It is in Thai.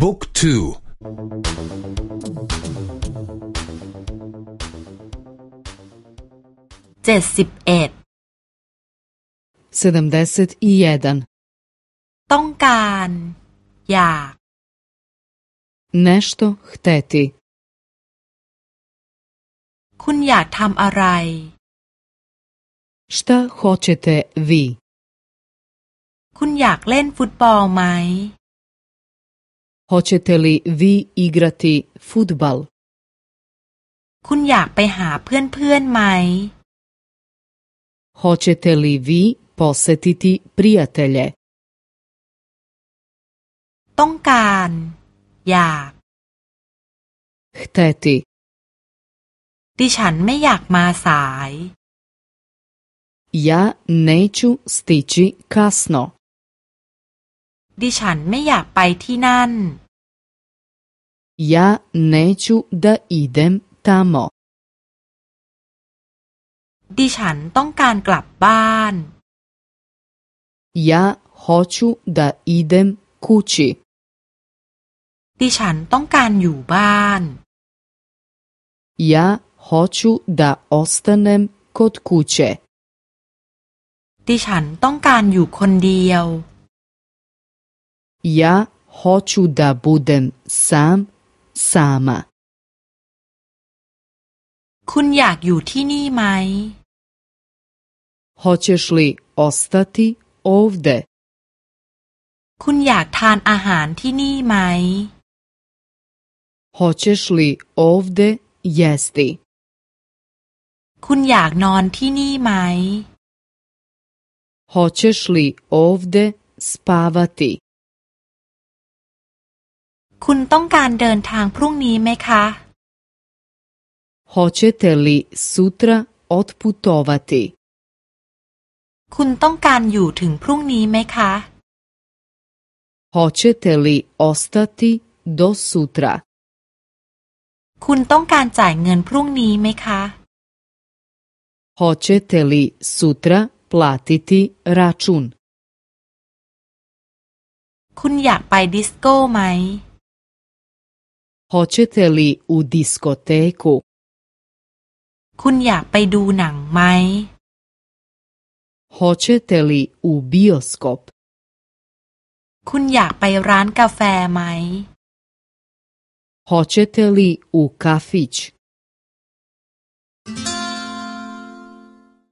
บุ๊กทูเจ็ดสิบเอ็ดต้องการ อยาก nešto hteti คุณอยากทำอะไร Šta hoćete vi คุณอยากเล่นฟุตบอลไหม Hoćete li vi igrati futbal คุณอยากไปหาเพื่อนๆไหม Hoćete li vi posetiti prijatelje ต้องการ อยาก hteti ดิฉันไม่อยากมาสาย Ja neću stići kasno ดิฉันไม่อยากไปที่นั่น Ja neću da idem tamo ดิฉันต้องการกลับบ้าน Ja hoću da idem kući ดิฉันต้องการอยู่บ้าน Ja hoću da ostanem kod kuće ดิฉันต้องการอยู่คนเดียว Ja hoću da budem sam sama คุณอยากอยู่ที่นี่ไหม Hoćeš li ostati ovde คุณอยากทานอาหารที่นี่ไหม Hoćeš li ovde jesti คุณอยากนอนที่นี่ไหม Hoćeš li ovde spavati คุณต้องการเดินทางพรุ่งนี้ไหมคะ Hoćete li sutra otputovati คุณต้องการอยู่ถึงพรุ่งนี้ไหมคะ Hoćete li ostati do sutra คุณต้องการจ่ายเงินพรุ่งนี้ไหมคะ Hoćete li sutra platiti račun คุณอยากไปดิสโก้ไหม Hoćete li u diskoteku คุณอยากไปดูหนังไหม Hoćete li u bioskop คุณอยากไปร้านกาแฟไหม Hoćete li u kafić